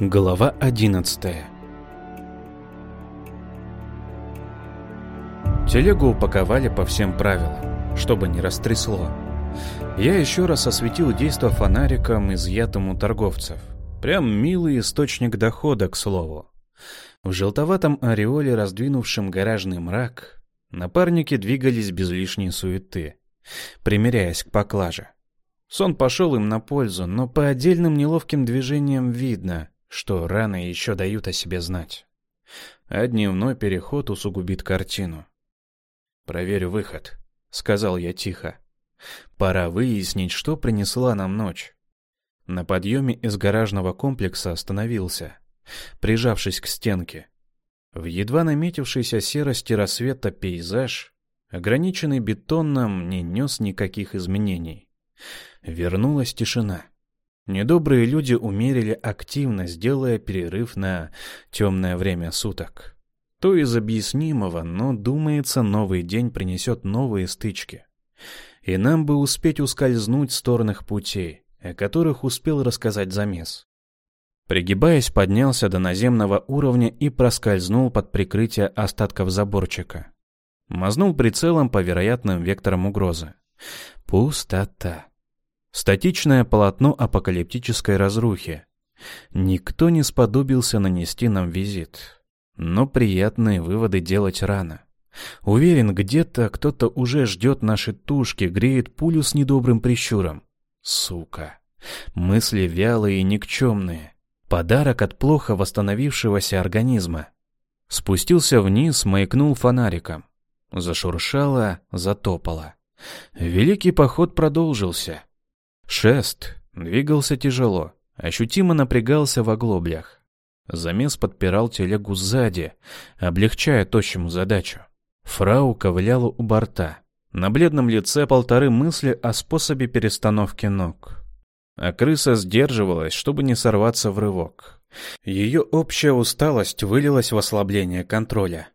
Глава 11 Телегу упаковали по всем правилам, чтобы не растрясло. Я еще раз осветил действо фонариком, изъятым у торговцев. Прям милый источник дохода, к слову. В желтоватом ореоле, раздвинувшем гаражный мрак, напарники двигались без лишней суеты, примеряясь к поклаже. Сон пошел им на пользу, но по отдельным неловким движениям видно, что раны еще дают о себе знать. А дневной переход усугубит картину. «Проверю выход», — сказал я тихо. «Пора выяснить, что принесла нам ночь». На подъеме из гаражного комплекса остановился, прижавшись к стенке. В едва наметившейся серости рассвета пейзаж, ограниченный бетоном, не нес никаких изменений. Вернулась тишина. Недобрые люди умерили активность, делая перерыв на темное время суток. То из объяснимого, но, думается, новый день принесет новые стычки. И нам бы успеть ускользнуть с торных путей, о которых успел рассказать замес. Пригибаясь, поднялся до наземного уровня и проскользнул под прикрытие остатков заборчика. Мазнул прицелом по вероятным векторам угрозы. Пустота. Статичное полотно апокалиптической разрухи. Никто не сподобился нанести нам визит. Но приятные выводы делать рано. Уверен, где-то кто-то уже ждет наши тушки, греет пулю с недобрым прищуром. Сука. Мысли вялые и никчемные. Подарок от плохо восстановившегося организма. Спустился вниз, маякнул фонариком. Зашуршало, затопало. Великий поход продолжился. Шест двигался тяжело, ощутимо напрягался в оглоблях. Замес подпирал телегу сзади, облегчая тощему задачу. Фрау ковыляла у борта. На бледном лице полторы мысли о способе перестановки ног. А крыса сдерживалась, чтобы не сорваться в рывок. Ее общая усталость вылилась в ослабление контроля.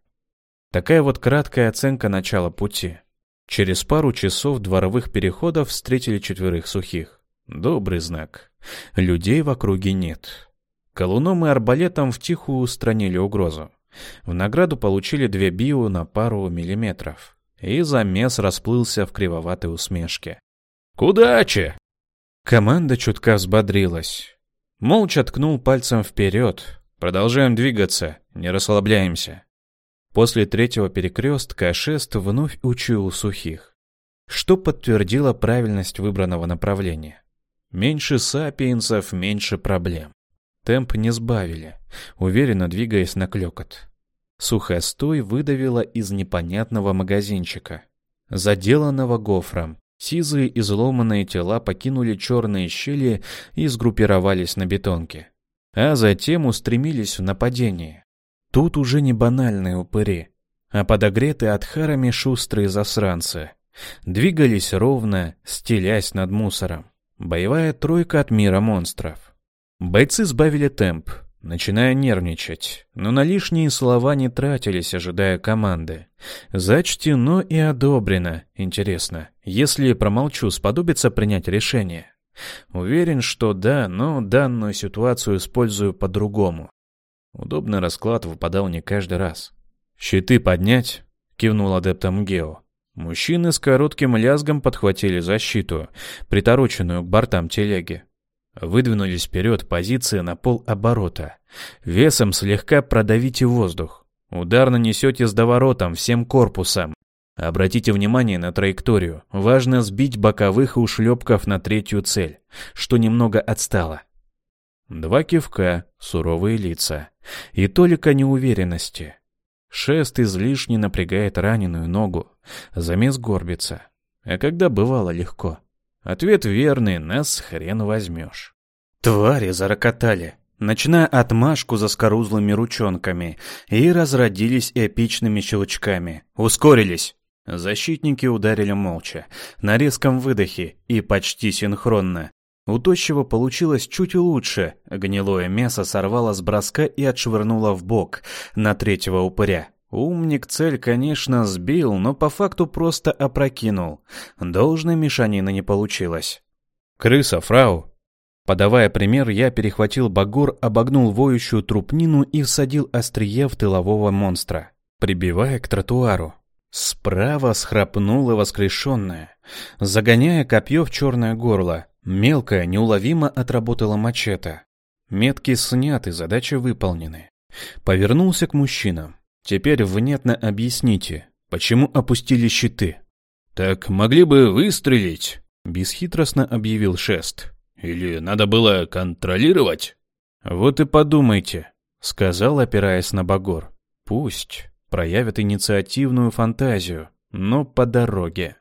Такая вот краткая оценка начала пути. Через пару часов дворовых переходов встретили четверых сухих. Добрый знак. Людей в округе нет. Колуном и арбалетом втихую устранили угрозу. В награду получили две био на пару миллиметров. И замес расплылся в кривоватой усмешке. «Кудачи!» Команда чутка взбодрилась. Молча ткнул пальцем вперед. Продолжаем двигаться, не расслабляемся. После третьего перекрестка шест вновь учуял сухих, что подтвердило правильность выбранного направления. Меньше сапиенсов, меньше проблем. Темп не сбавили, уверенно двигаясь на клёкот. Сухостой выдавила из непонятного магазинчика, заделанного гофром. Сизые изломанные тела покинули черные щели и сгруппировались на бетонке. А затем устремились в нападение. Тут уже не банальные упыри, а подогретые отхарами шустрые засранцы. Двигались ровно, стелясь над мусором. Боевая тройка от мира монстров. Бойцы сбавили темп, начиная нервничать, но на лишние слова не тратились, ожидая команды. Зачтено и одобрено, интересно. Если промолчу, сподобится принять решение. Уверен, что да, но данную ситуацию использую по-другому. Удобный расклад выпадал не каждый раз. «Щиты поднять?» — кивнул адептом Гео. Мужчины с коротким лязгом подхватили защиту, притороченную к бортам телеги. Выдвинулись вперед позиции на пол оборота. Весом слегка продавите воздух. Удар нанесете с доворотом всем корпусом. Обратите внимание на траекторию. Важно сбить боковых ушлепков на третью цель, что немного отстало. Два кивка, суровые лица. И только неуверенности. Шест излишне напрягает раненую ногу. Замес горбится. А когда бывало легко? Ответ верный, нас хрен возьмешь. Твари зарокотали, начиная отмашку за скорузлыми ручонками, и разродились эпичными щелчками. Ускорились. Защитники ударили молча, на резком выдохе и почти синхронно. У тощего получилось чуть лучше. Гнилое мясо сорвало с броска и отшвырнуло в бок на третьего упыря. Умник цель, конечно, сбил, но по факту просто опрокинул. Должной мешанины не получилось. «Крыса, фрау!» Подавая пример, я перехватил багор, обогнул воющую трупнину и всадил острие в тылового монстра, прибивая к тротуару. Справа схрапнула воскрешенная, загоняя копье в черное горло. Мелкая, неуловимо отработала мачете. Метки сняты, задача выполнены. Повернулся к мужчинам. Теперь внятно объясните, почему опустили щиты. «Так могли бы выстрелить», — бесхитростно объявил Шест. Или надо было контролировать? Вот и подумайте, сказал, опираясь на Багор. Пусть проявят инициативную фантазию, но по дороге.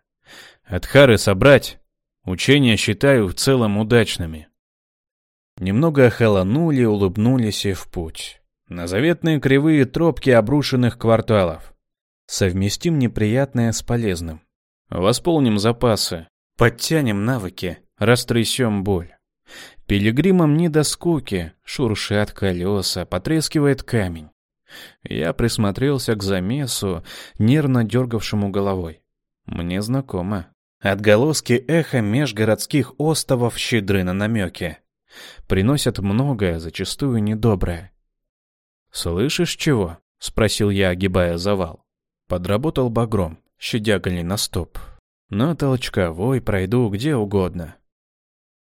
Адхары собрать. Учения считаю в целом удачными. Немного охолонули, улыбнулись и в путь. На заветные кривые тропки обрушенных кварталов. Совместим неприятное с полезным. Восполним запасы, подтянем навыки, растрясем боль. Пилигримам не до скуки, шуршат колеса, потрескивает камень. Я присмотрелся к замесу, нервно дергавшему головой. Мне знакомо. Отголоски эха межгородских островов щедры на намеки. Приносят многое, зачастую недоброе. «Слышишь чего?» — спросил я, огибая завал. Подработал багром, щадя на стоп. На толчковой пройду где угодно.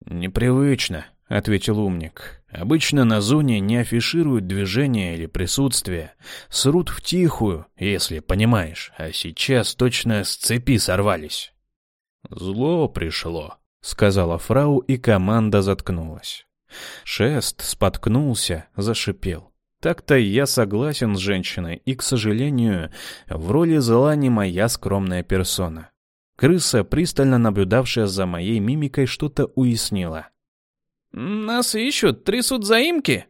«Непривычно», — ответил умник. «Обычно на зоне не афишируют движение или присутствие. Срут в тихую, если понимаешь, а сейчас точно с цепи сорвались». «Зло пришло», — сказала фрау, и команда заткнулась. Шест споткнулся, зашипел. Так-то я согласен с женщиной, и, к сожалению, в роли зла не моя скромная персона. Крыса, пристально наблюдавшая за моей мимикой, что-то уяснила. «Нас ищут, трясут заимки?»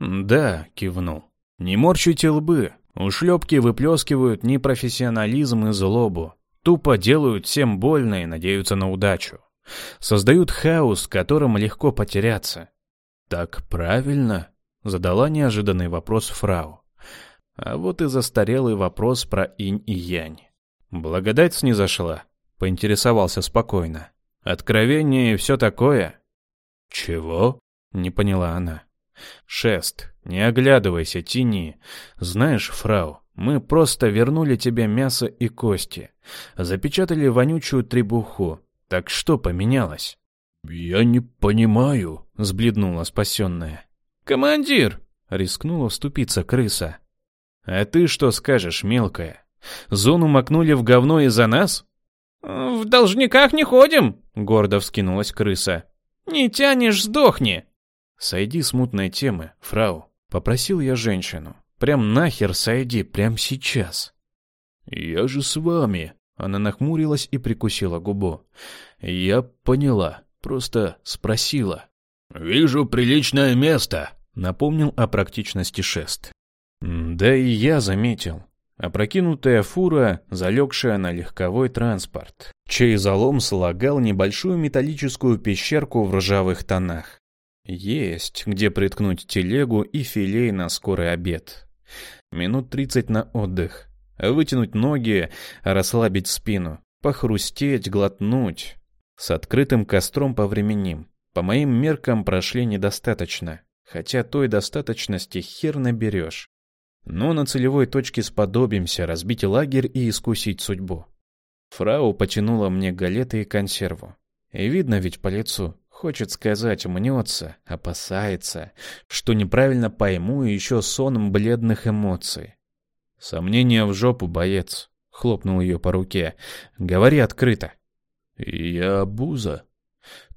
«Да», — кивнул. «Не морщите лбы. Ушлепки выплескивают непрофессионализм и злобу. Тупо делают всем больно и надеются на удачу. Создают хаос, которым легко потеряться». «Так правильно?» — задала неожиданный вопрос фрау. А вот и застарелый вопрос про инь и янь. «Благодать снизошла?» — поинтересовался спокойно. «Откровение и все такое?» «Чего?» — не поняла она. «Шест, не оглядывайся, тяни. Знаешь, фрау, мы просто вернули тебе мясо и кости. Запечатали вонючую требуху. Так что поменялось?» «Я не понимаю», — сбледнула спасенная. «Командир!» — рискнула вступиться крыса. «А ты что скажешь, мелкая?» Зону макнули в говно из-за нас? В должниках не ходим, гордо вскинулась крыса. Не тянешь, сдохни. Сойди с мутной темы, фрау, попросил я женщину. Прям нахер сойди, прям сейчас. Я же с вами. Она нахмурилась и прикусила губу. Я поняла, просто спросила. Вижу приличное место, напомнил о практичности шест. Да и я заметил. Опрокинутая фура, залегшая на легковой транспорт, чей залом слагал небольшую металлическую пещерку в ржавых тонах. Есть, где приткнуть телегу и филей на скорый обед. Минут тридцать на отдых. Вытянуть ноги, расслабить спину, похрустеть, глотнуть. С открытым костром повременим. По моим меркам прошли недостаточно. Хотя той достаточности хер наберешь. Но на целевой точке сподобимся разбить лагерь и искусить судьбу. Фрау потянула мне галеты и консерву. И видно ведь по лицу. Хочет сказать, мнется, опасается, что неправильно пойму еще соном бледных эмоций. Сомнения в жопу, боец. Хлопнул ее по руке. Говори открыто. Я буза.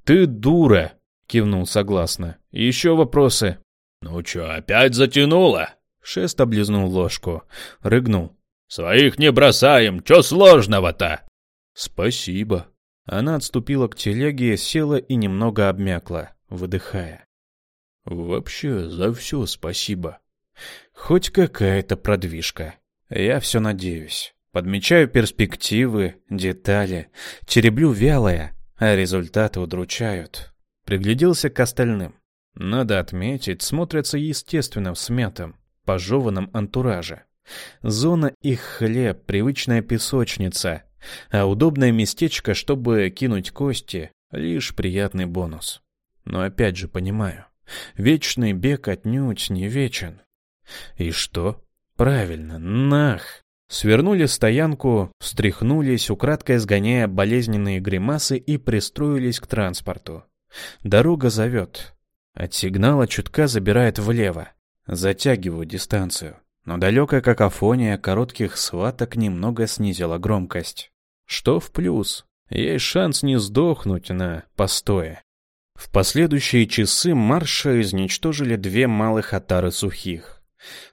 Ты дура, кивнул согласно. Еще вопросы? Ну чё, опять затянула? Шест облизнул ложку, рыгнул. «Своих не бросаем, чё сложного-то?» «Спасибо». Она отступила к телеге, села и немного обмякла, выдыхая. «Вообще за все спасибо. Хоть какая-то продвижка. Я все надеюсь. Подмечаю перспективы, детали, тереблю вялое, а результаты удручают. Пригляделся к остальным. Надо отметить, смотрятся естественно в смятом пожеванном антураже. Зона их хлеб, привычная песочница, а удобное местечко, чтобы кинуть кости, лишь приятный бонус. Но опять же понимаю, вечный бег отнюдь не вечен. И что? Правильно, нах! Свернули стоянку, встряхнулись, украдкой сгоняя болезненные гримасы и пристроились к транспорту. Дорога зовет. От сигнала чутка забирает влево. Затягиваю дистанцию. Но далекая какофония коротких сваток немного снизила громкость. Что в плюс? Есть шанс не сдохнуть на постое. В последующие часы марша изничтожили две малых отары сухих.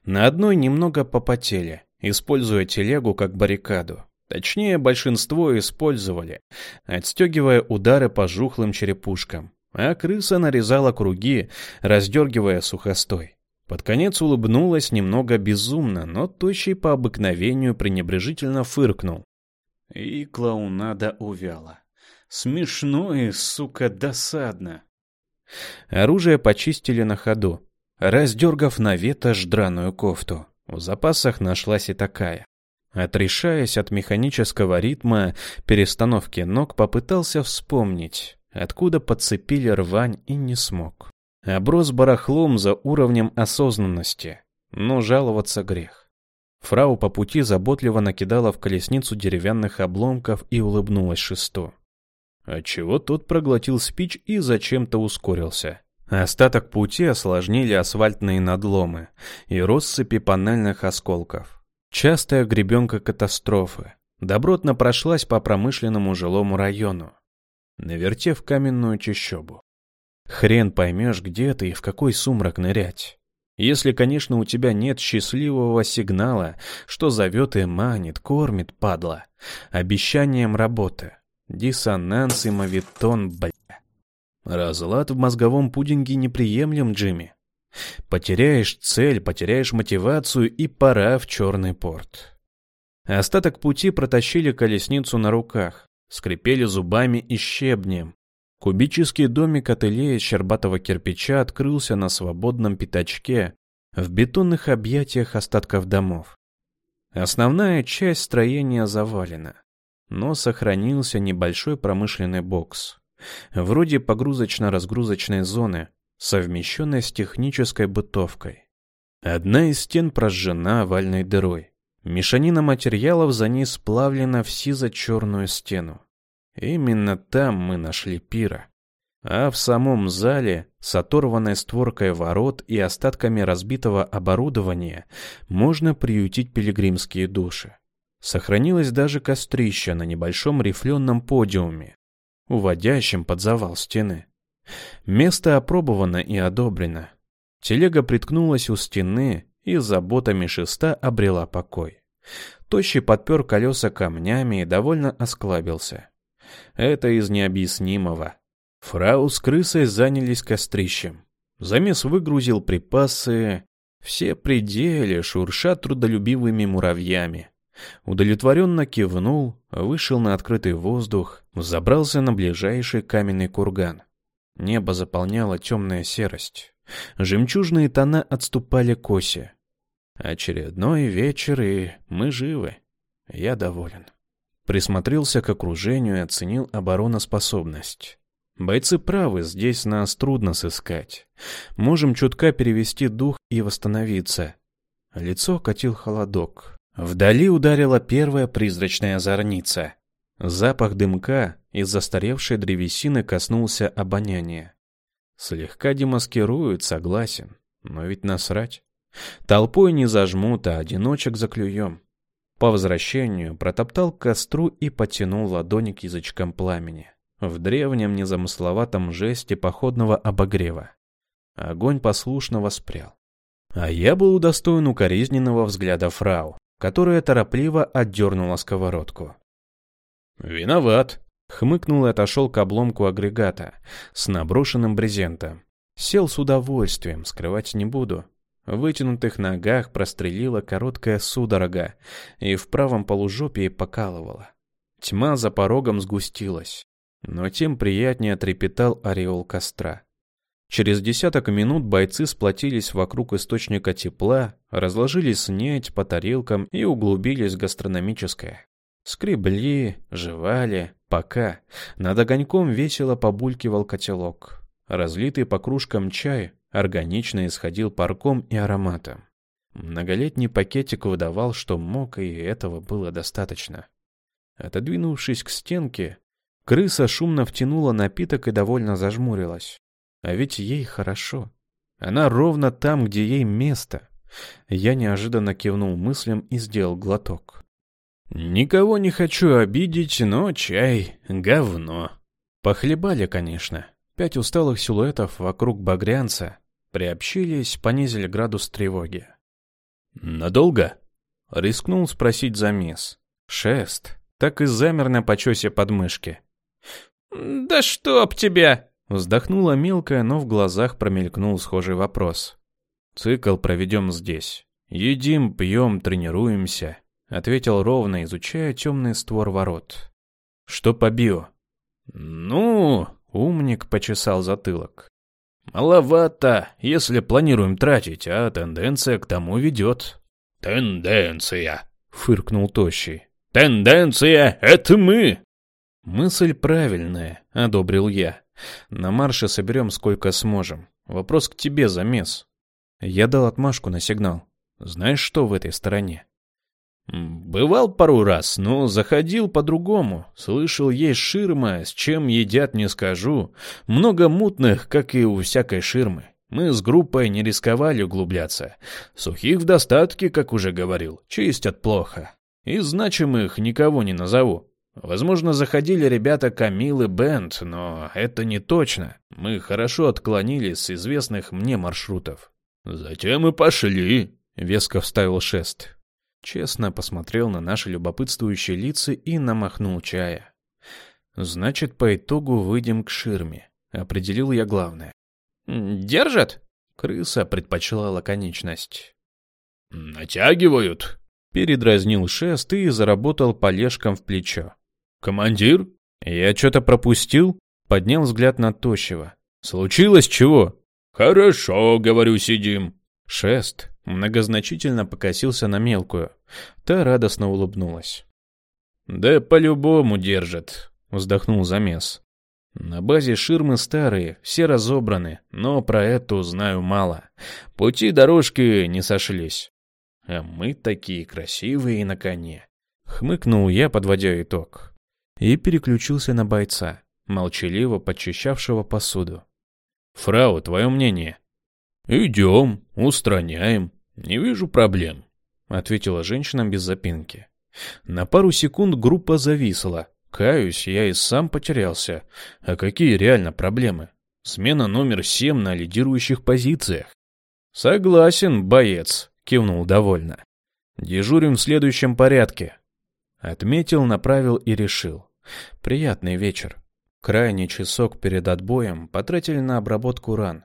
На одной немного попотели, используя телегу как баррикаду. Точнее, большинство использовали, отстегивая удары по жухлым черепушкам. А крыса нарезала круги, раздергивая сухостой. Под конец улыбнулась немного безумно, но тощий по обыкновению пренебрежительно фыркнул. И клоунада увяла. Смешно и, сука, досадно. Оружие почистили на ходу, раздергав на ветошь драную кофту. В запасах нашлась и такая. Отрешаясь от механического ритма перестановки ног, попытался вспомнить, откуда подцепили рвань и не смог. Оброс барахлом за уровнем осознанности, но жаловаться грех. Фрау по пути заботливо накидала в колесницу деревянных обломков и улыбнулась шесту. Отчего тот проглотил спич и зачем-то ускорился. Остаток пути осложнили асфальтные надломы и россыпи панельных осколков. Частая гребенка катастрофы. Добротно прошлась по промышленному жилому району, навертев каменную чащобу. Хрен поймешь, где ты и в какой сумрак нырять. Если, конечно, у тебя нет счастливого сигнала, что зовет и манит, кормит, падла, обещанием работы. Диссонанс и мавитон, бля. Разлад в мозговом пудинге неприемлем, Джимми. Потеряешь цель, потеряешь мотивацию и пора в черный порт. Остаток пути протащили колесницу на руках, скрипели зубами и щебнем. Кубический домик ателье из щербатого кирпича открылся на свободном пятачке в бетонных объятиях остатков домов. Основная часть строения завалена, но сохранился небольшой промышленный бокс вроде погрузочно-разгрузочной зоны, совмещенной с технической бытовкой. Одна из стен прожжена овальной дырой. Мешанина материалов за ней сплавлена в сизо-черную стену. Именно там мы нашли пира. А в самом зале, с оторванной створкой ворот и остатками разбитого оборудования, можно приютить пилигримские души. Сохранилось даже кострище на небольшом рифленом подиуме, уводящим под завал стены. Место опробовано и одобрено. Телега приткнулась у стены и заботами шеста обрела покой. Тощий подпер колеса камнями и довольно осклабился. Это из необъяснимого. Фрау с крысой занялись кострищем. Замес выгрузил припасы. Все пределы шурша трудолюбивыми муравьями. Удовлетворенно кивнул, вышел на открытый воздух, забрался на ближайший каменный курган. Небо заполняла темная серость. Жемчужные тона отступали к оси. Очередной вечер, и мы живы. Я доволен. Присмотрелся к окружению и оценил обороноспособность. Бойцы правы, здесь нас трудно сыскать. Можем чутка перевести дух и восстановиться. Лицо катил холодок. Вдали ударила первая призрачная зорница. Запах дымка из застаревшей древесины коснулся обоняния. Слегка демаскируют, согласен, но ведь насрать. Толпой не зажмут, а одиночек заклюем. По возвращению протоптал к костру и потянул ладони к язычкам пламени. В древнем незамысловатом жесте походного обогрева. Огонь послушно воспрял. А я был удостоен укоризненного взгляда фрау которая торопливо отдернула сковородку. «Виноват», — хмыкнул и отошел к обломку агрегата с наброшенным брезентом. Сел с удовольствием, скрывать не буду. В вытянутых ногах прострелила короткая судорога и в правом полужопии покалывала. Тьма за порогом сгустилась, но тем приятнее трепетал ореол костра. Через десяток минут бойцы сплотились вокруг источника тепла, разложили снеть по тарелкам и углубились в гастрономическое. Скребли, жевали, пока над огоньком весело побулькивал котелок. Разлитый по кружкам чай органично исходил парком и ароматом. Многолетний пакетик выдавал, что мог, и этого было достаточно. Отодвинувшись к стенке, крыса шумно втянула напиток и довольно зажмурилась. А ведь ей хорошо. Она ровно там, где ей место. Я неожиданно кивнул мыслям и сделал глоток. Никого не хочу обидеть, но чай — говно. Похлебали, конечно. Пять усталых силуэтов вокруг багрянца приобщились, понизили градус тревоги. «Надолго?» — рискнул спросить замес. Шест так и замер на почесе подмышки. «Да чтоб тебя!» Вздохнула мелкая, но в глазах промелькнул схожий вопрос. «Цикл проведем здесь. Едим, пьем, тренируемся», — ответил ровно, изучая темный створ ворот. «Что по био?» «Ну...» — умник почесал затылок. «Маловато, если планируем тратить, а тенденция к тому ведет». «Тенденция!» — фыркнул Тощий. «Тенденция — это мы!» «Мысль правильная», — одобрил я. «На марше соберем сколько сможем. Вопрос к тебе, замес». Я дал отмашку на сигнал. «Знаешь, что в этой стороне?» «Бывал пару раз, но заходил по-другому. Слышал, есть ширма, с чем едят не скажу. Много мутных, как и у всякой ширмы. Мы с группой не рисковали углубляться. Сухих в достатке, как уже говорил, чистят плохо. Из значимых никого не назову. Возможно, заходили ребята Камилы Бенд, но это не точно. Мы хорошо отклонились с известных мне маршрутов. «Затем и пошли», — веско вставил шест. Честно посмотрел на наши любопытствующие лица и намахнул чая. «Значит, по итогу выйдем к ширме», — определил я главное. «Держат?» — крыса предпочла лаконичность. «Натягивают», Передразнил шест и заработал полежком в плечо. «Командир?» «Я что-то пропустил?» Поднял взгляд на Тощего. «Случилось чего?» «Хорошо, говорю, сидим». Шест многозначительно покосился на мелкую. Та радостно улыбнулась. «Да по-любому держат», — вздохнул замес. «На базе ширмы старые, все разобраны, но про эту знаю мало. Пути дорожки не сошлись. А мы такие красивые на коне. Хмыкнул я, подводя итог. И переключился на бойца, молчаливо подчищавшего посуду. «Фрау, твое мнение?» «Идем, устраняем. Не вижу проблем», — ответила женщина без запинки. На пару секунд группа зависла. Каюсь, я и сам потерялся. А какие реально проблемы? Смена номер семь на лидирующих позициях. «Согласен, боец», — кивнул довольно. «Дежурим в следующем порядке». Отметил, направил и решил. Приятный вечер. Крайний часок перед отбоем потратили на обработку ран.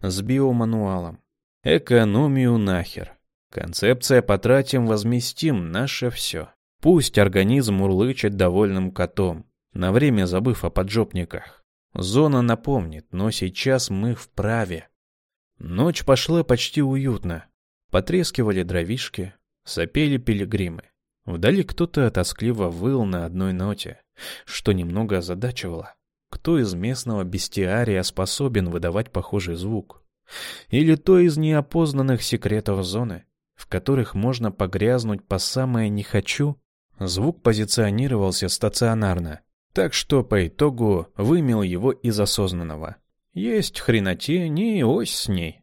С биомануалом. Экономию нахер. Концепция «потратим, возместим» — наше все. Пусть организм урлычет довольным котом, на время забыв о поджопниках. Зона напомнит, но сейчас мы вправе. Ночь пошла почти уютно. Потрескивали дровишки, сопели пилигримы. Вдали кто-то тоскливо выл на одной ноте, что немного озадачивало. Кто из местного бестиария способен выдавать похожий звук? Или то из неопознанных секретов зоны, в которых можно погрязнуть по самое «не хочу»? Звук позиционировался стационарно, так что по итогу вымел его из осознанного. Есть хренотень и ось с ней.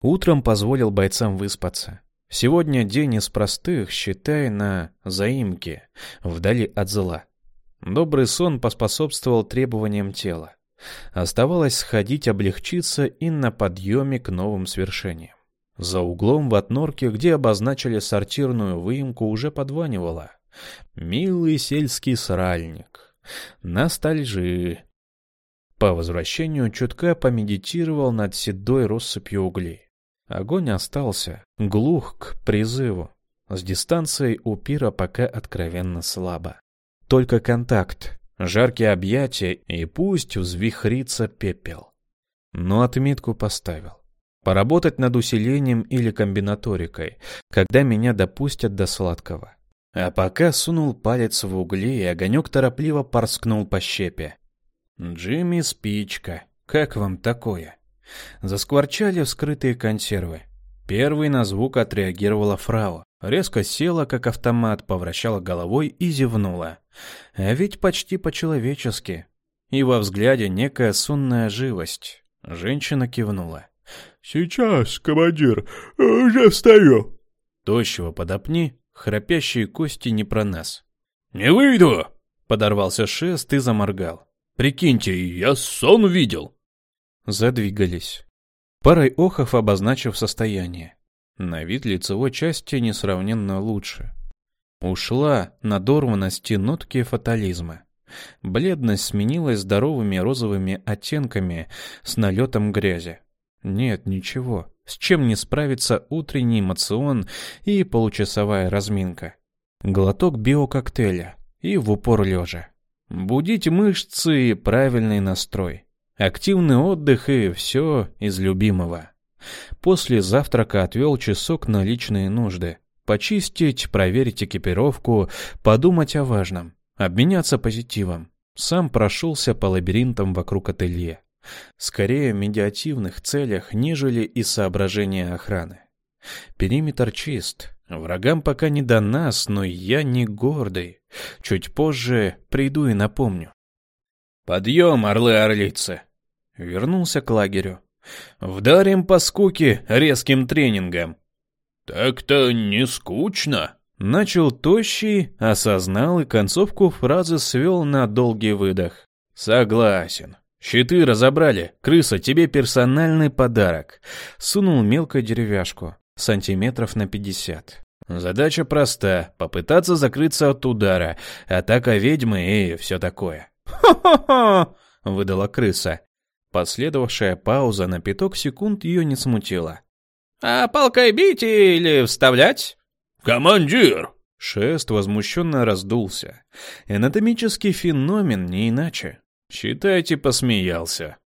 Утром позволил бойцам выспаться. Сегодня день из простых, считай, на заимке, вдали от зла. Добрый сон поспособствовал требованиям тела. Оставалось сходить облегчиться и на подъеме к новым свершениям. За углом в отнорке, где обозначили сортирную выемку, уже подванивало. Милый сельский сральник. Ностальжи. По возвращению чутка помедитировал над седой россыпью углей. Огонь остался, глух к призыву. С дистанцией у пира пока откровенно слабо. Только контакт, жаркие объятия и пусть взвихрится пепел. Но отметку поставил. Поработать над усилением или комбинаторикой, когда меня допустят до сладкого. А пока сунул палец в угли, и огонек торопливо порскнул по щепе. Джимми спичка. Как вам такое? Заскворчали вскрытые консервы. Первый на звук отреагировала фрау. Резко села, как автомат, повращала головой и зевнула. А ведь почти по-человечески. И во взгляде некая сонная живость. Женщина кивнула. «Сейчас, командир, уже встаю». Тощего подопни, храпящие кости не про нас. «Не выйду!» — подорвался шест и заморгал. «Прикиньте, я сон видел!» Задвигались. Парой охов обозначив состояние. На вид лицевой части несравненно лучше. Ушла надорванность и нотки фатализма. Бледность сменилась здоровыми розовыми оттенками с налетом грязи. Нет, ничего. С чем не справится утренний эмоцион и получасовая разминка. Глоток биококтейля и в упор лежа. Будить мышцы и правильный настрой. Активный отдых и все из любимого. После завтрака отвел часок на личные нужды. Почистить, проверить экипировку, подумать о важном, обменяться позитивом. Сам прошелся по лабиринтам вокруг ателье. Скорее в медиативных целях, нежели и соображения охраны. Периметр чист. Врагам пока не до нас, но я не гордый. Чуть позже приду и напомню. «Подъем, орлы-орлицы!» Вернулся к лагерю. «Вдарим по скуке резким тренингом». «Так-то не скучно», Начал тощий, осознал и концовку фразы свел на долгий выдох. «Согласен. Щиты разобрали. Крыса, тебе персональный подарок». Сунул мелкую деревяшку, сантиметров на пятьдесят. Задача проста — попытаться закрыться от удара, атака ведьмы и все такое. «Хо-хо-хо!» — выдала крыса. Последовавшая пауза на пяток секунд ее не смутила. «А палкой бить или вставлять?» «Командир!» Шест возмущенно раздулся. Анатомический феномен, не иначе. Считайте, посмеялся.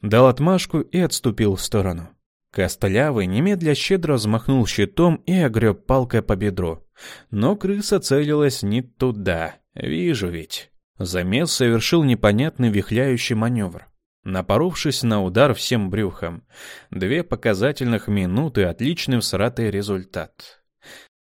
Дал отмашку и отступил в сторону. Костлявый немедля щедро взмахнул щитом и огреб палкой по бедру. Но крыса целилась не туда. Вижу ведь. Замес совершил непонятный вихляющий маневр. Напоровшись на удар всем брюхом. Две показательных минуты, отличный всратый результат.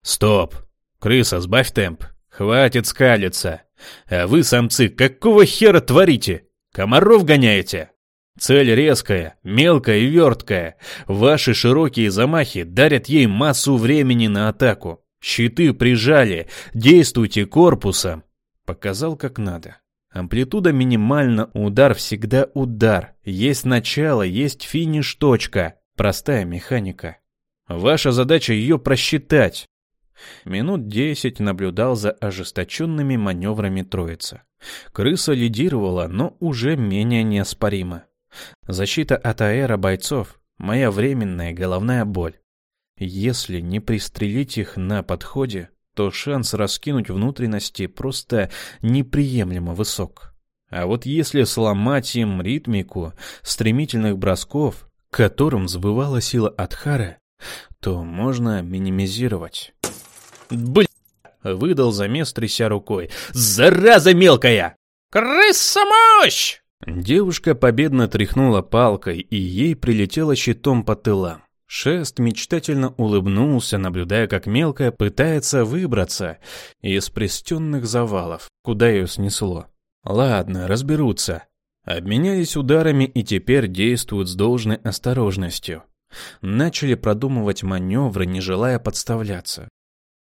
«Стоп! Крыса, сбавь темп! Хватит скалиться! А вы, самцы, какого хера творите? Комаров гоняете?» Цель резкая, мелкая и верткая. Ваши широкие замахи дарят ей массу времени на атаку. Щиты прижали, действуйте корпусом. Показал как надо. Амплитуда минимальна, удар всегда удар. Есть начало, есть финиш, точка. Простая механика. Ваша задача ее просчитать. Минут десять наблюдал за ожесточенными маневрами троицы. Крыса лидировала, но уже менее неоспоримо. Защита от аэро бойцов — моя временная головная боль. Если не пристрелить их на подходе, то шанс раскинуть внутренности просто неприемлемо высок. А вот если сломать им ритмику стремительных бросков, которым взбывала сила Адхара, то можно минимизировать. Бля! Выдал замес, тряся рукой. Зараза мелкая! Крыса мощь! Девушка победно тряхнула палкой, и ей прилетело щитом по тылам. Шест мечтательно улыбнулся, наблюдая, как мелкая пытается выбраться из пристенных завалов, куда ее снесло. Ладно, разберутся. Обменялись ударами и теперь действуют с должной осторожностью. Начали продумывать маневры, не желая подставляться.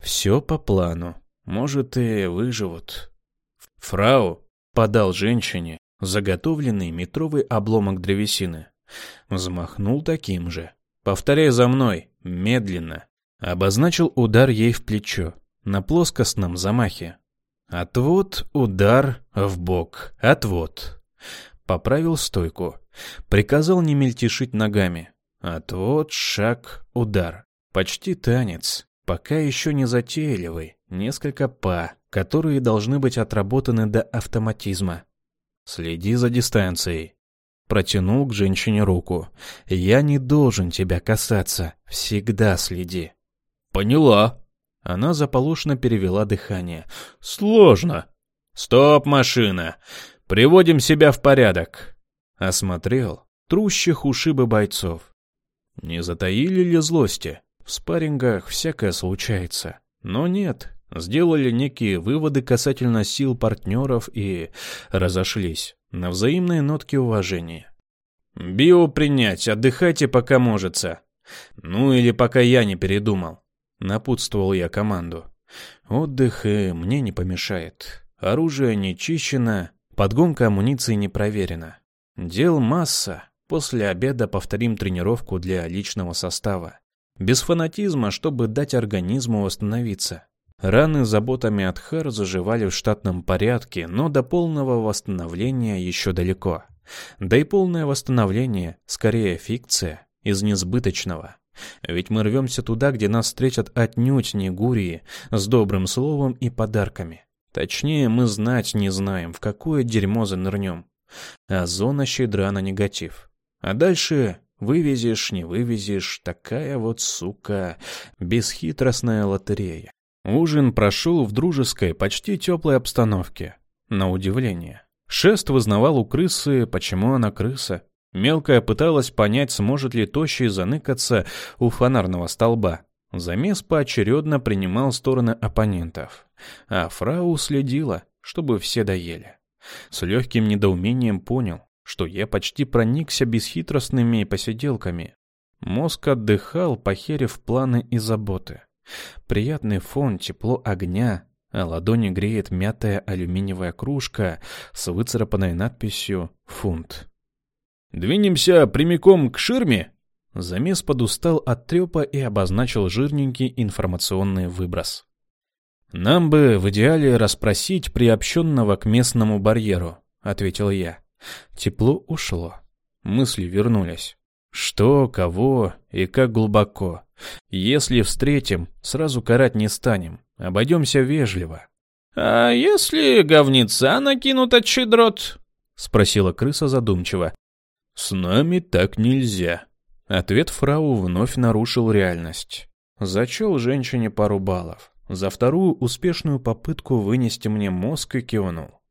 Все по плану. Может, и выживут. Фрау подал женщине заготовленный метровый обломок древесины. Взмахнул таким же. Повторяй за мной, медленно. Обозначил удар ей в плечо, на плоскостном замахе. Отвод, удар, в бок, отвод. Поправил стойку. Приказал не мельтешить ногами. Отвод, шаг, удар. Почти танец. Пока еще не затейливый, несколько па, которые должны быть отработаны до автоматизма. Следи за дистанцией. Протянул к женщине руку. Я не должен тебя касаться. Всегда следи. Поняла. Она заполошно перевела дыхание. Сложно. Стоп, машина. Приводим себя в порядок. Осмотрел. трущих ушибы бойцов. Не затаили ли злости? В спаррингах всякое случается. Но нет, сделали некие выводы касательно сил партнеров и разошлись на взаимные нотки уважения. «Био принять, отдыхайте, пока можется. Ну или пока я не передумал», — напутствовал я команду. «Отдых и мне не помешает. Оружие не чищено, подгонка амуниции не проверена. Дел масса. После обеда повторим тренировку для личного состава. Без фанатизма, чтобы дать организму восстановиться. Раны заботами от Хар заживали в штатном порядке, но до полного восстановления еще далеко. Да и полное восстановление, скорее фикция, из несбыточного. Ведь мы рвемся туда, где нас встретят отнюдь не гурии, с добрым словом и подарками. Точнее, мы знать не знаем, в какое дерьмо занырнем. А зона щедра на негатив. А дальше вывезешь, не вывезешь, такая вот, сука, бесхитростная лотерея. Ужин прошел в дружеской, почти теплой обстановке. На удивление. Шест вызнавал у крысы, почему она крыса. Мелкая пыталась понять, сможет ли тощий заныкаться у фонарного столба. Замес поочередно принимал стороны оппонентов, а фрау следила, чтобы все доели. С легким недоумением понял, что я почти проникся бесхитростными посиделками. Мозг отдыхал, похерив планы и заботы. Приятный фон, тепло огня, а ладони греет мятая алюминиевая кружка с выцарапанной надписью «Фунт». «Двинемся прямиком к ширме?» Замес подустал от трепа и обозначил жирненький информационный выброс. «Нам бы в идеале расспросить приобщенного к местному барьеру», — ответил я. Тепло ушло. Мысли вернулись. Что, кого и как глубоко. Если встретим, сразу карать не станем. Обойдемся вежливо. «А если говнеца накинут от щедрот?» — спросила крыса задумчиво. «С нами так нельзя», Ответ фрау вновь нарушил реальность. Зачел женщине пару баллов. За вторую успешную попытку вынести мне мозг и кивнул.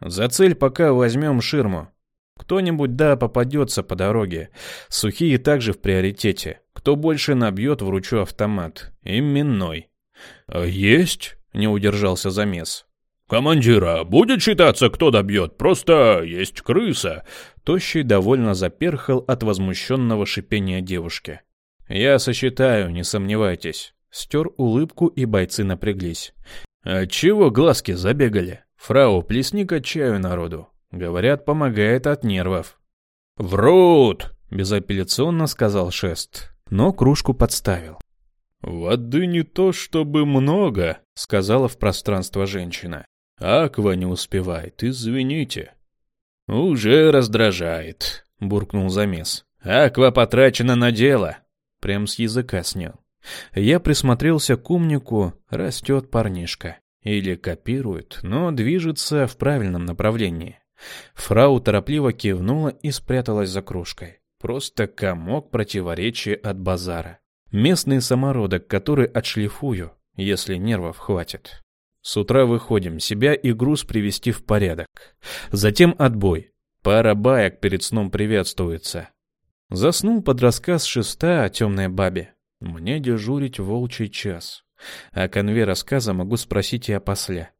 За цель пока возьмем ширму. Кто-нибудь, да, попадется по дороге. Сухие также в приоритете. Кто больше набьет, вручу автомат. Именной. «А «Есть?» — не удержался замес. «Командира, будет считаться, кто добьет, просто есть крыса». Тощий довольно заперхал от возмущенного шипения девушки. «Я сосчитаю, не сомневайтесь». Стер улыбку, и бойцы напряглись. «А чего глазки забегали? Фрау, плесни-ка чаю народу. Говорят, помогает от нервов». «Врут!» — безапелляционно сказал Шест, но кружку подставил. «Воды не то чтобы много», — сказала в пространство женщина. Аква не успевает, извините. Уже раздражает, буркнул замес. Аква потрачена на дело. Прям с языка снял. Я присмотрелся к умнику, растет парнишка. Или копирует, но движется в правильном направлении. Фрау торопливо кивнула и спряталась за кружкой. Просто комок противоречия от базара. Местный самородок, который отшлифую, если нервов хватит. С утра выходим, себя и груз привести в порядок. Затем отбой. Пара баек перед сном приветствуется. Заснул под рассказ шеста о темной бабе. Мне дежурить волчий час. О конве рассказа могу спросить и опосля.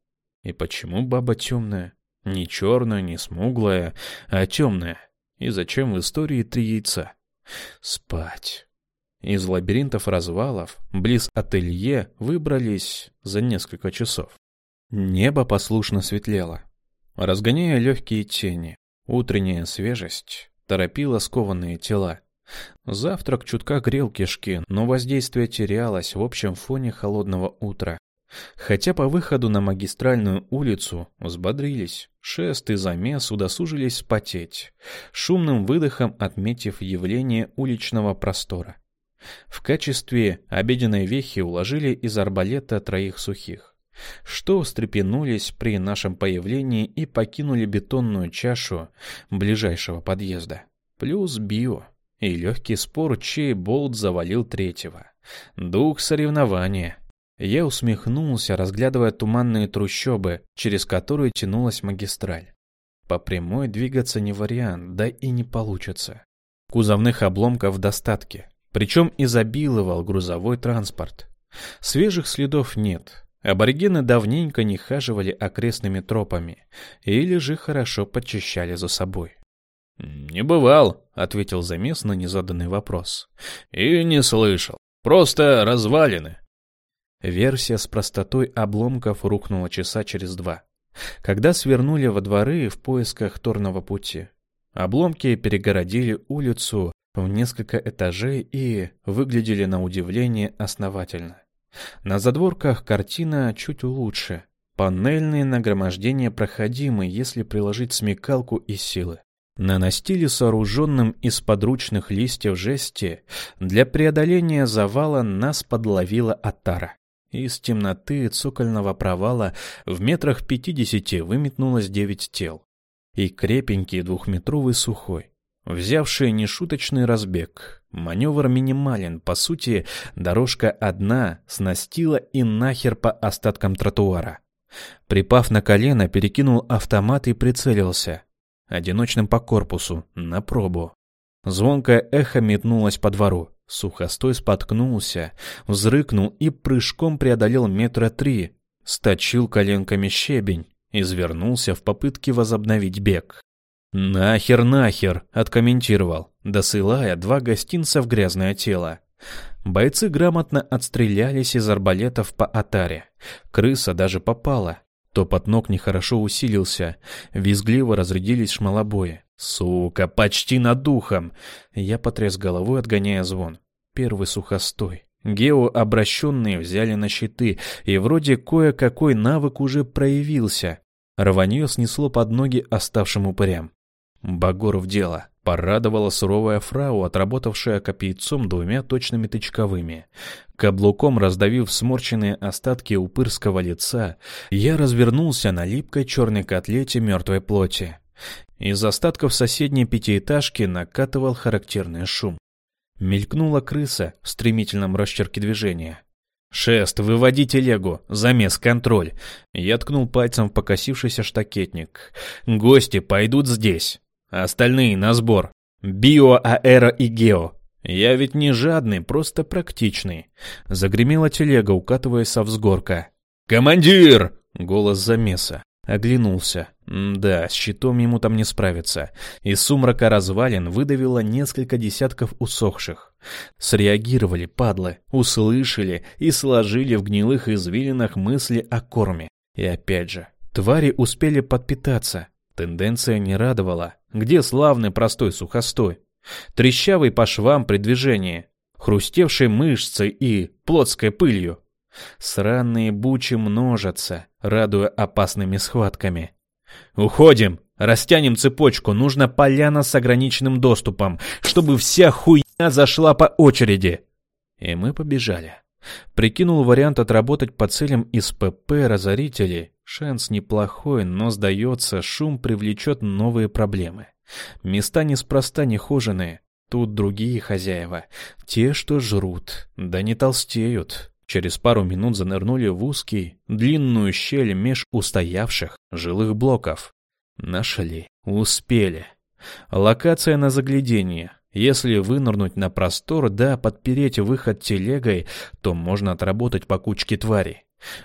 И почему баба темная? Не черная, не смуглая, а темная. И зачем в истории три яйца? Спать. Из лабиринтов развалов, близ ателье, выбрались за несколько часов. Небо послушно светлело, разгоняя легкие тени. Утренняя свежесть торопила скованные тела. Завтрак чутка грел кишки, но воздействие терялось в общем фоне холодного утра. Хотя по выходу на магистральную улицу взбодрились, шест и замес удосужились спотеть, шумным выдохом отметив явление уличного простора. В качестве обеденной вехи уложили из арбалета троих сухих, что встрепенулись при нашем появлении и покинули бетонную чашу ближайшего подъезда. Плюс био и легкий спор, чей болт завалил третьего. Дух соревнования. Я усмехнулся, разглядывая туманные трущобы, через которые тянулась магистраль. По прямой двигаться не вариант, да и не получится. Кузовных обломков достатке, причем изобиловал грузовой транспорт. Свежих следов нет. Аборигены давненько не хаживали окрестными тропами или же хорошо подчищали за собой. «Не бывал», — ответил замес на незаданный вопрос. «И не слышал. Просто развалины». Версия с простотой обломков рухнула часа через два, когда свернули во дворы в поисках торного пути. Обломки перегородили улицу в несколько этажей и выглядели на удивление основательно. На задворках картина чуть лучше. Панельные нагромождения проходимы, если приложить смекалку и силы. На настиле, сооруженном из подручных листьев жести, для преодоления завала нас подловила отара. Из темноты цокольного провала в метрах пятидесяти выметнулось девять тел. И крепенький двухметровый сухой, взявший нешуточный разбег. Маневр минимален, по сути, дорожка одна, снастила и нахер по остаткам тротуара. Припав на колено, перекинул автомат и прицелился. Одиночным по корпусу, на пробу. Звонкое эхо метнулось по двору. Сухостой споткнулся, взрыкнул и прыжком преодолел метра три, сточил коленками щебень, извернулся в попытке возобновить бег. «Нахер, нахер!» — откомментировал, досылая два гостинца в грязное тело. Бойцы грамотно отстрелялись из арбалетов по атаре. Крыса даже попала. Топот ног нехорошо усилился. Визгливо разрядились шмалобои. «Сука, почти над духом!» Я потряс головой, отгоняя звон. Первый сухостой. Гео обращенные взяли на щиты, и вроде кое-какой навык уже проявился. Рванье снесло под ноги оставшим упырям. Багоров дело. Порадовала суровая фрау, отработавшая копейцом двумя точными тычковыми. Каблуком раздавив сморченные остатки упырского лица, я развернулся на липкой черной котлете мертвой плоти. Из остатков соседней пятиэтажки накатывал характерный шум. Мелькнула крыса в стремительном расчерке движения. «Шест, выводи телегу! Замес, контроль!» Я ткнул пальцем в покосившийся штакетник. «Гости пойдут здесь!» Остальные на сбор. Био, аэро и гео. Я ведь не жадный, просто практичный. Загремела телега, укатываясь со взгорка. «Командир!» — голос замеса. Оглянулся. да, с щитом ему там не справиться. Из сумрака развалин выдавило несколько десятков усохших. Среагировали, падлы, услышали и сложили в гнилых извилинах мысли о корме. И опять же, твари успели подпитаться. Тенденция не радовала. Где славный простой сухостой? Трещавый по швам при движении, хрустевшей мышцей и плотской пылью. Сраные бучи множатся, радуя опасными схватками. «Уходим! Растянем цепочку, нужно поляна с ограниченным доступом, чтобы вся хуйня зашла по очереди!» И мы побежали. Прикинул вариант отработать по целям из ПП разорителей. Шанс неплохой, но, сдается, шум привлечет новые проблемы. Места неспроста нехоженные. Тут другие хозяева. Те, что жрут, да не толстеют. Через пару минут занырнули в узкий, длинную щель меж устоявших жилых блоков. Нашли. Успели. Локация на заглядение. Если вынырнуть на простор, да подпереть выход телегой, то можно отработать по кучке тварей.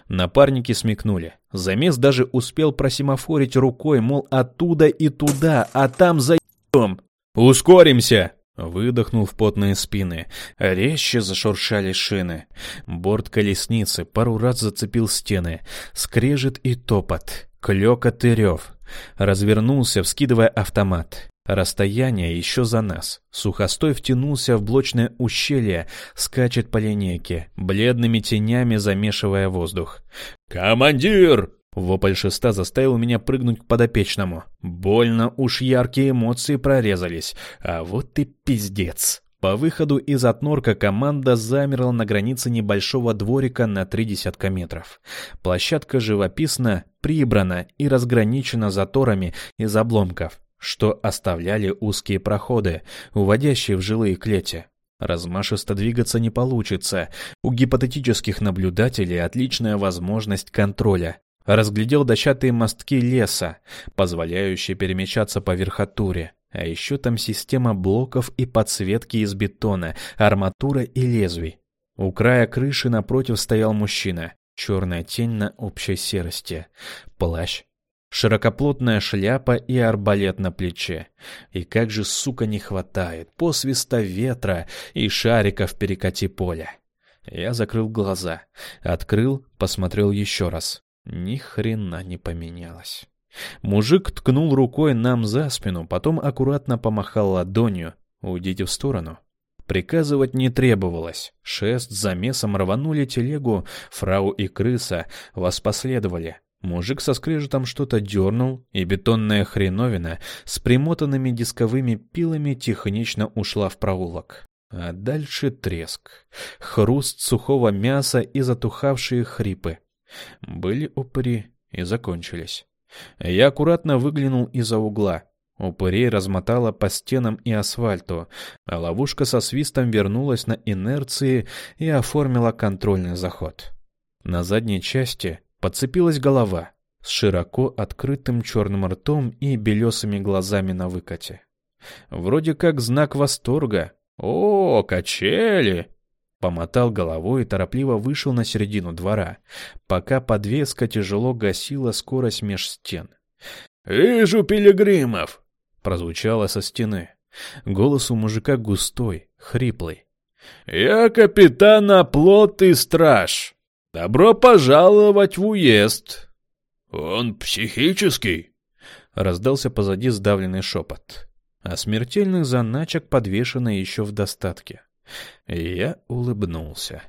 Напарники смекнули. Замес даже успел просимофорить рукой, мол, оттуда и туда, а там заебем. «Ускоримся!» Выдохнул в потные спины. Резче зашуршали шины. Борт колесницы пару раз зацепил стены. Скрежет и топот. Клёкот и рев. Развернулся, вскидывая автомат. Расстояние еще за нас. Сухостой втянулся в блочное ущелье, скачет по линейке, бледными тенями замешивая воздух. «Командир!» Вопль шеста заставил меня прыгнуть к подопечному. Больно уж яркие эмоции прорезались. А вот ты пиздец. По выходу из отнорка команда замерла на границе небольшого дворика на три десятка метров. Площадка живописно прибрана и разграничена заторами из обломков что оставляли узкие проходы, уводящие в жилые клети. Размашисто двигаться не получится. У гипотетических наблюдателей отличная возможность контроля. Разглядел дощатые мостки леса, позволяющие перемещаться по верхотуре. А еще там система блоков и подсветки из бетона, арматура и лезвий. У края крыши напротив стоял мужчина. Черная тень на общей серости. Плащ. Широкоплотная шляпа и арбалет на плече. И как же, сука, не хватает посвиста ветра и шариков перекати поля. Я закрыл глаза. Открыл, посмотрел еще раз. Ни хрена не поменялось. Мужик ткнул рукой нам за спину, потом аккуратно помахал ладонью. «Уйдите в сторону». Приказывать не требовалось. Шест с замесом рванули телегу, фрау и крыса вас последовали. Мужик со скрежетом что-то дернул, и бетонная хреновина с примотанными дисковыми пилами технично ушла в проулок. А дальше треск, хруст сухого мяса и затухавшие хрипы. Были упыри и закончились. Я аккуратно выглянул из-за угла. Упырей размотала по стенам и асфальту, а ловушка со свистом вернулась на инерции и оформила контрольный заход. На задней части подцепилась голова с широко открытым черным ртом и белесыми глазами на выкате. Вроде как знак восторга. «О, качели!» Помотал головой и торопливо вышел на середину двора, пока подвеска тяжело гасила скорость меж стен. «Вижу пилигримов!» — прозвучало со стены. Голос у мужика густой, хриплый. «Я капитан оплот и страж. Добро пожаловать в уезд!» «Он психический?» — раздался позади сдавленный шепот. А смертельных заначек подвешено еще в достатке. Я улыбнулся.